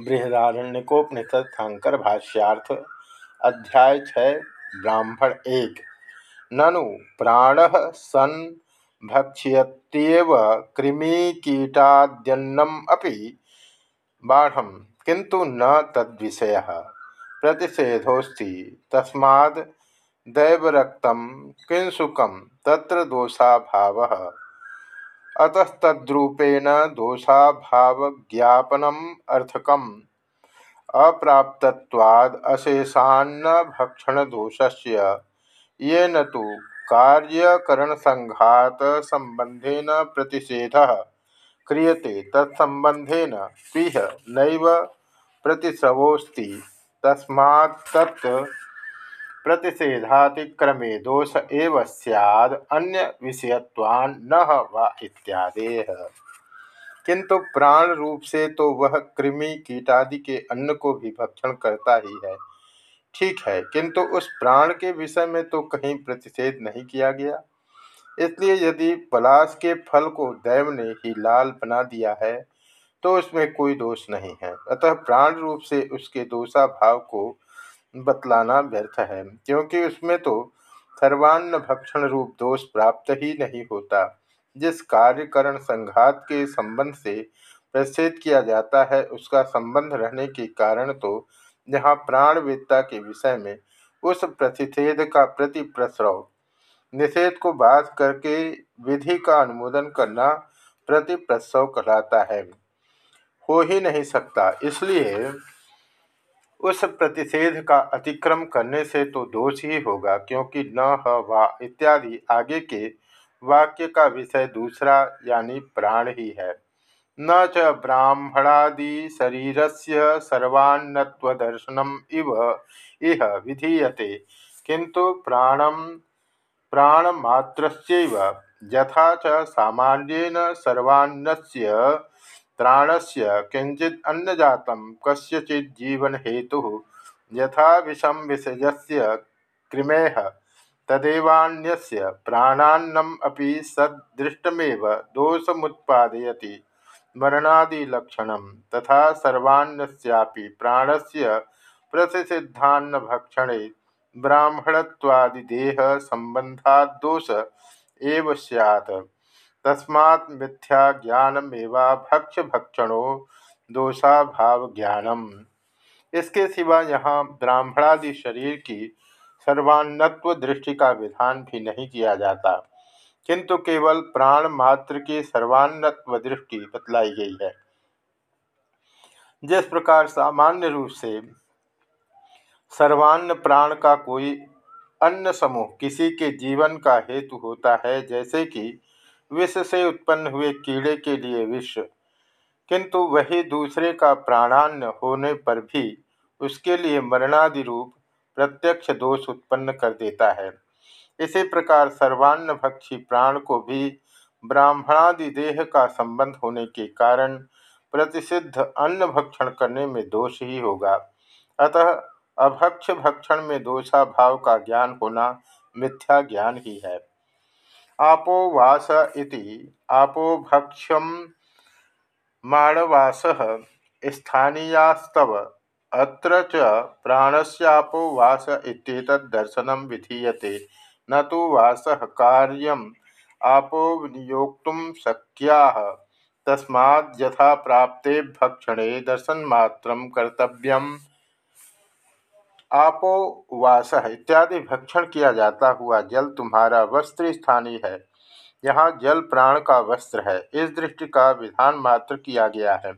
बृहदारण्यकोपनिषद शंकर भाष्यार्थ अध्याय ब्राह्मण एक। ननु प्राण सन भक्ष्यत्येव अपि बाढ़ किंतु न तद्विषय। प्रतिषेधोस्ति तस्माद् दैवरक्तं किंसुकं, तत्र दोषाभावः। अतस्तद्रूपेण दोषाभावज्ञापनम अर्थकम। अप्राप्तवाद अशेषान्न ये न तो कार्यकरणसंघात संबंधेन प्रतिषेध। क्रियते तत्संबंधेन स्पीह नैव प्रतिसवोस्ति तस्मात् प्रतिषेधातिक्रमे दोष एव सैद अन्य विषयत्वान न वा इत्यादेह। किंतु प्राण रूप से तो वह कृमि कीटादि के अन्न को भी भक्षण करता ही है। ठीक है किंतु उस प्राण के विषय में तो कहीं प्रतिषेध नहीं किया गया। इसलिए यदि पलाश के फल को दैव ने ही लाल बना दिया है तो उसमें कोई दोष नहीं है। अतः प्राण रूप से उसके दोषा भाव को बतलाना व्यर्थ है, क्योंकि उसमें तो सर्वान्न भक्षण रूप दोष प्राप्त ही नहीं होता, जिस कार्यकरण संघात के संबंध से प्रसिद्ध किया जाता है, उसका संबंध रहने के कारण तो यहाँ प्राणवेत्ता के विषय में उस प्रतिषेध का प्रति प्रसव निषेध को बात करके विधि का अनुमोदन करना प्रति प्रसव कहलाता है। हो ही नहीं सकता, इसलिए उस प्रतिषेध का अतिक्रम करने से तो दोष ही होगा, क्योंकि न ह, वा इत्यादि आगे के वाक्य का विषय दूसरा यानी प्राण ही है। न च ब्राह्मणादि शरीर से सर्वान्नत्वदर्शनम इव, इह विधीयते किंतु प्राणम प्राणमात्र यथा च सामान्येन सर्वान्नस्य त्राणस्य किंचित अन्नजात कस्यचित जीवन हेतु यथा विषम विषयस्य कृमेह तदेवान्यस्य प्राणान्नम अपि सदृष्टमेव दोषमुत्पादयति मरणादिलक्षणं तथा सर्वान्नस्यापि प्राणस्य प्रतिषिद्धान्नभक्षणे ब्राह्मणत्वादिदेह संबंधादोष एव स्यात्। तस्मात् मिथ्या भक्ष भक्षणो दोषा भाव ज्ञानम इसके सिवा यहाँ ब्राह्मणादि शरीर की सर्वान्नत्व दृष्टि का विधान भी नहीं किया जाता, किंतु केवल प्राण मात्र की सर्वान्नत्व दृष्टि बतलाई गई है। जिस प्रकार सामान्य रूप से सर्वान्न प्राण का कोई अन्य समूह किसी के जीवन का हेतु होता है, जैसे कि विष से उत्पन्न हुए कीड़े के लिए विष। किंतु वही दूसरे का प्राणान्न होने पर भी उसके लिए मरणादि रूप प्रत्यक्ष दोष उत्पन्न कर देता है। इसी प्रकार सर्वान्न भक्षी प्राण को भी ब्राह्मणादि देह का संबंध होने के कारण प्रतिषिद्ध अन्न भक्षण करने में दोष ही होगा। अतः अभक्ष भक्षण में दोषा भाव का ज्ञान होना मिथ्या ज्ञान ही है। आपो वास इति, आपो भक्ष्यम माणवास, स्थानीयास्तव, अत्र च प्राणस्यापो वास इत्येतद् विधीयते। न तो वास कार्यम आपो विनियोक्तुं शक्याः, तस्माद् यथा प्राप्ते भक्षणे दर्शनमात्रं कर्तव्यम्। आपो वास इत्यादि भक्षण किया जाता हुआ जल तुम्हारा वस्त्र स्थानीय है। यहाँ जल प्राण का वस्त्र है। इस दृष्टि का विधान मात्र किया गया है।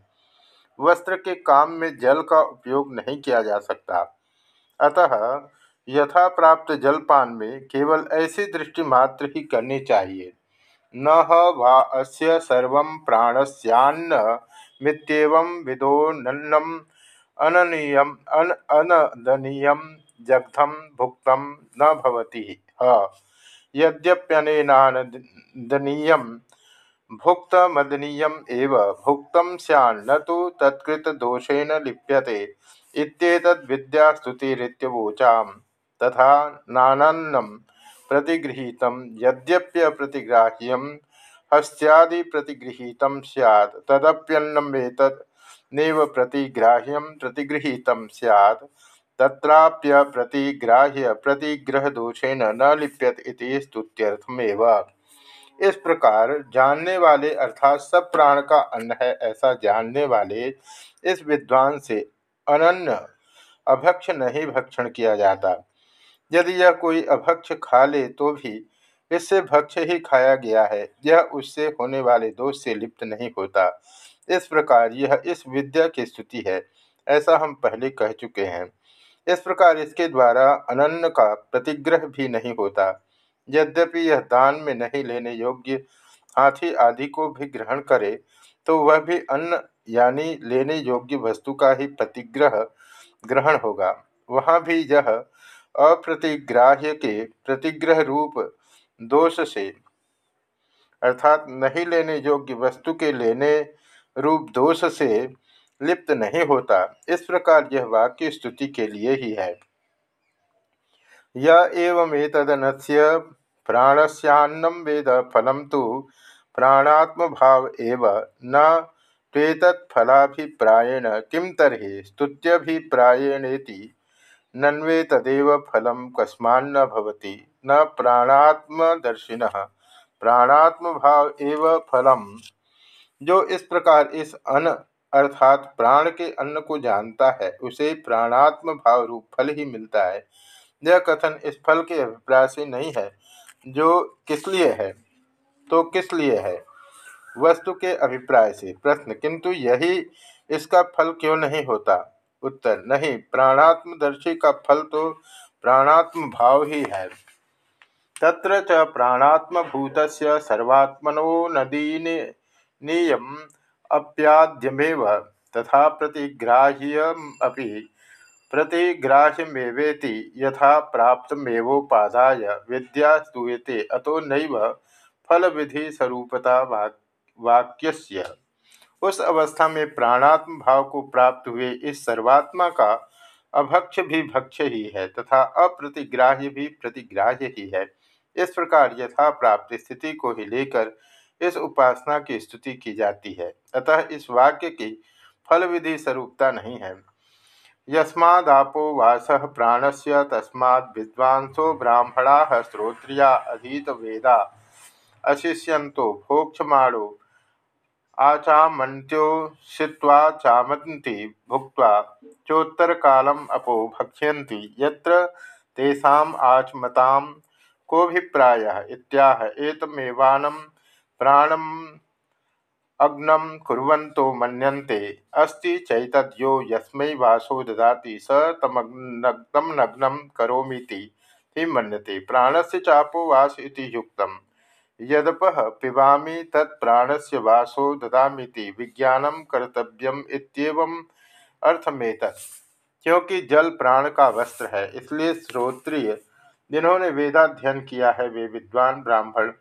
वस्त्र के काम में जल का उपयोग नहीं किया जा सकता। अतः यथा प्राप्त जलपान में केवल ऐसी दृष्टि मात्र ही करनी चाहिए। न वा अस्य सर्व प्राणस्यान्न मित्येवं विदो नन्नम अननीयम, अन, अनदनीयम, जग्धम, भुक्तम न भवति। यद्यप्यनेनानदनीयम, भुक्तमदनीयम एव। भुक्तम स्यान्न तो तत्कृतदोषेण लिप्यते। इत्येतद्विद्यास्तुतिरित्यवोचाम तथा नानन्नम प्रतिगृहीत यद्यप्यप्रतिग्राह्यम हस्त्यादि प्रतिगृहीत सैत् तदप्यन्नमेतत् नैव प्रतिग्राह्यम प्रतिगृहीत सैत् तत्राप्य प्रतिग्राह्य प्रतिग्रह दोषेण न लिप्यत इति स्तुत्यर्थमेव। इस प्रकार जानने वाले अर्थात सब प्राण का अन्न है ऐसा जानने वाले इस विद्वान से अनन्य अभक्ष नहीं भक्षण किया जाता। यदि यह कोई अभक्ष खा ले तो भी इससे भक्ष ही खाया गया है। यह उससे होने वाले दोष से लिप्त नहीं होता। इस प्रकार यह इस विद्या की स्तुति है, ऐसा हम पहले कह चुके हैं। इस प्रकार इसके द्वारा अनन्न का प्रतिग्रह भी नहीं होता। यद्यपि यह दान में नहीं लेने योग्य हाथी आदि को भी ग्रहण करे तो वह भी अन्न यानी लेने योग्य वस्तु का ही प्रतिग्रह ग्रहण होगा। वहाँ भी यह अप्रतिग्राह्य के प्रतिग्रह रूप दोष से, अर्थात नहीं लेने योग्य वस्तु के लेने रूप दोष से लिप्त नहीं होता। इस प्रकार यह वाक्य स्तुति के लिए ही है। य एवमेतदनस्य प्राणस्यान्नं वेद फलं तो प्राणात्म भाव एव। न त्वेतत्फलाभिप्रायेण किं तर्हि स्तुत्यभिप्रायेणेति नन्वे तदेव फलं कस्मान्न भवति। न प्राणात्मदर्शिनः। प्राणात्म भाव एव फलम जो इस प्रकार इस अन्न, अर्थात प्राण के अन्न को जानता है, उसे प्राणात्म भाव रूप फल ही मिलता है। यह कथन इस फल के अभिप्राय से नहीं है। जो किस लिए है? तो किस लिए है? वस्तु के अभिप्राय से प्रश्न, किंतु यही इसका फल क्यों नहीं होता? उत्तर, नहीं, प्राणात्मदर्शी का फल तो प्राणात्म भाव ही है। तत्र च प्राणात्मभूत सर्वात्मनो नदीनीयम अप्याद्यमेव तथा प्रतिग्राह्यमपि प्रतिग्राह्यमेवेति यथा प्राप्तमेवोपादाय विद्या स्तूयते अतो नैव फल विधि स्वरूपता वाक्य उस अवस्था में प्राणात्म भाव को प्राप्त हुए इस सर्वात्मा का अभक्ष भी भक्ष ही है तथा अप्रतिग्राह्य भी प्रतिग्राह्य ही है। इस प्रकार यथा प्राप्त स्थिति को ही लेकर इस उपासना की स्तुति की जाती है। अतः इस वाक्य की फल विधि स्वरूपता नहीं है। यस्मादापो वास प्राण से तस्मा विद्वांसो ब्राह्मणा श्रोत्रिया अधीत वेदा अशिष्यंतो भोक्षमाणो आचामन्त्यो शिवा चामन्ति भुक्त चोत्तर कालम अपो भक्ष्यन्ति यत्र तेषाम् आचमतां कोभिप्रायः इत्याह एतमेवानं प्राणम् अग्नम कुर्वन्तो मन्यन्ते। अस्ति चैतद्यो यस्मै वासो ददाति, स तमग्नम नग्नं करोमीति। हि मन्यते। प्राणस्य चापो वास इति युक्तम् यदपः पिबामि, तत् प्राणस्य वासो ददामीति। विज्ञानं कर्तव्यम इत्येवम् अर्थमेतत्। क्योंकि जल प्राण का वस्त्र है, इसलिए श्रोत्रिय, जिन्होंने वेदाध्ययन किया है, वे विद्वान ब्राह्मण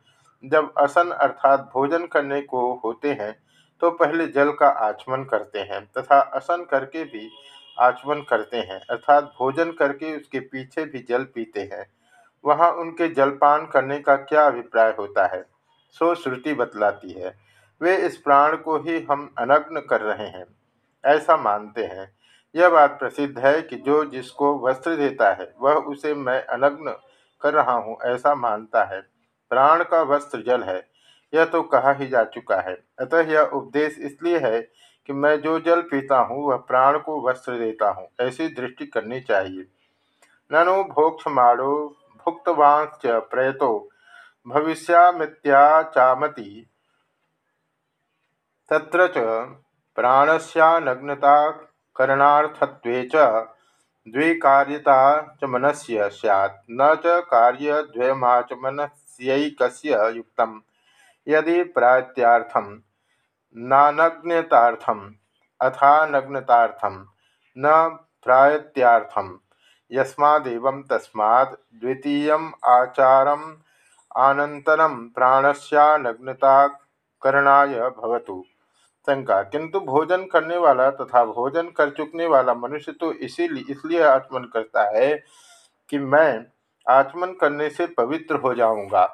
जब असन अर्थात भोजन करने को होते हैं तो पहले जल का आचमन करते हैं तथा असन करके भी आचमन करते हैं, अर्थात भोजन करके उसके पीछे भी जल पीते हैं। वहाँ उनके जलपान करने का क्या अभिप्राय होता है? सो श्रुति बतलाती है, वे इस प्राण को ही हम अनग्न कर रहे हैं, ऐसा मानते हैं। यह बात प्रसिद्ध है कि जो जिसको वस्त्र देता है, वह उसे मैं अनग्न कर रहा हूँ, ऐसा मानता है। प्राण का वस्त्र जल है, यह तो कहा ही जा चुका है। अतः यह उपदेश इसलिए है कि मैं जो जल पीता हूँ, वह प्राण को वस्त्र देता हूँ, ऐसी दृष्टि करनी चाहिए। ननु भोक्षमाणो भुक्तवांश्च प्रयतो भविष्यामित्याचामति तत्र च प्राणस्यानग्नता करणार्थत्वे च द्विकार्यता च मनस्य स्यात्, न च कार्यद्वयमाचमनस्यैकस्य युक्तं यदि प्रायत्यार्थं नानग्नतार्थम अथानग्नतार्थम न प्रायत्यार्थम, यस्मादेव तस्माद् द्वितीयम् आचारम् आनन्तरं प्राणस्यानग्नता करणाय भवतु। शंका। किंतु भोजन करने वाला तथा भोजन कर चुकने वाला मनुष्य तो इसीलिए इसलिए आचमन करता है कि मैं आचमन करने से पवित्र हो जाऊँगा।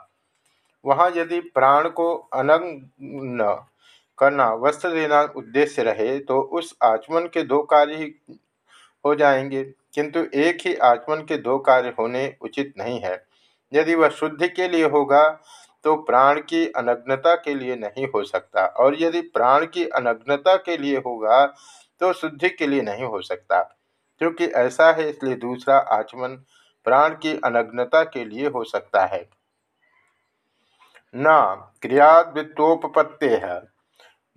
वहाँ यदि प्राण को अनग्न करना वस्त्र देना उद्देश्य रहे तो उस आचमन के दो कार्य ही हो जाएँगे। किंतु एक ही आचमन के दो कार्य होने उचित नहीं है। यदि वह शुद्धि के लिए होगा तो प्राण की अनग्नता के लिए नहीं हो सकता। और यदि प्राण की अनग्नता के लिए होगा तो शुद्धि के लिए नहीं हो सकता। क्योंकि ऐसा है, इसलिए दूसरा आचमन प्राण की अनग्नता के लिए हो सकता है। न क्रियाद्वित्वोपत्ते है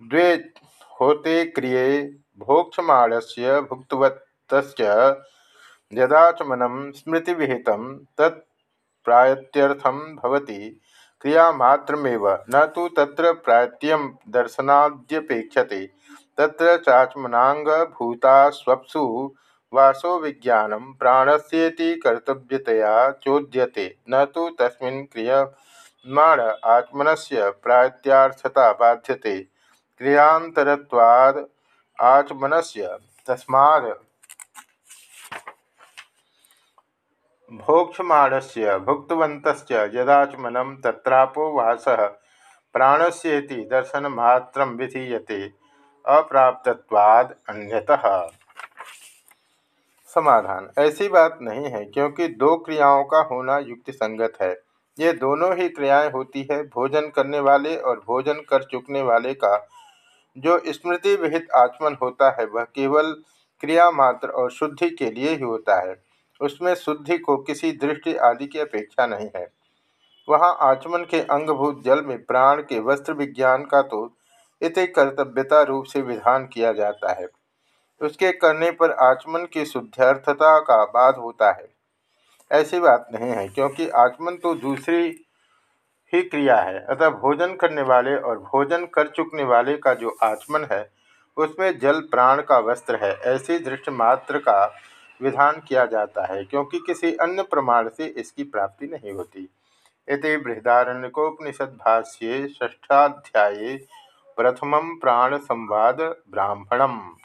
द्वे होते क्रिय भोक्षमाणस्य भुक्तवत यदाचमनम स्मृति विहित तत्प्रायत्यर्थम भवति। क्रियामात्रमेव, न तो त्र प्रायत्यम दर्शनाद्यपेक्षते। त्र चाचमनांगभूता स्वप्सु वासो विज्ञान प्राणस्येति कर्तव्यतया चोद्यते। न तो तस्मिन् क्रियमाण आत्मनस्य प्रायत्यार्थता बाध्यते। क्रियांतरत्वाद आचमनस्य तस्माद् भोक्षमाणस्य भुक्तवन्तश्च यदाचमनं तत्रापो वासः। प्राणस्येति दर्शनमात्रं विधीयते। अप्राप्तवाद अन्यतः। समाधान। ऐसी बात नहीं है, क्योंकि दो क्रियाओं का होना युक्ति संगत है। ये दोनों ही क्रियाएँ होती है, भोजन करने वाले और भोजन कर चुकने वाले का। जो स्मृति विहित आचमन होता है, वह केवल क्रिया मात्र और शुद्धि के लिए ही होता है। उसमें शुद्धि को किसी दृष्टि आदि की अपेक्षा नहीं है। वहाँ आचमन के अंगभूत जल में प्राण के वस्त्र विज्ञान का तो इति कर्तव्यता रूप से विधान किया जाता है। उसके करने पर आचमन की शुद्धार्थता का बाद होता है। ऐसी बात नहीं है, क्योंकि आचमन तो दूसरी ही क्रिया है, अतः भोजन करने वाले और भोजन कर चुकने वाले का जो आचमन है, उसमें जल प्राण का वस्त्र है। ऐसी दृष्टि मात्र का विधान किया जाता है, क्योंकि किसी अन्य प्रमाण से इसकी प्राप्ति नहीं होती। इति भाष्ये ष्ठाध्याये प्रथम प्राण संवाद ब्राह्मणम।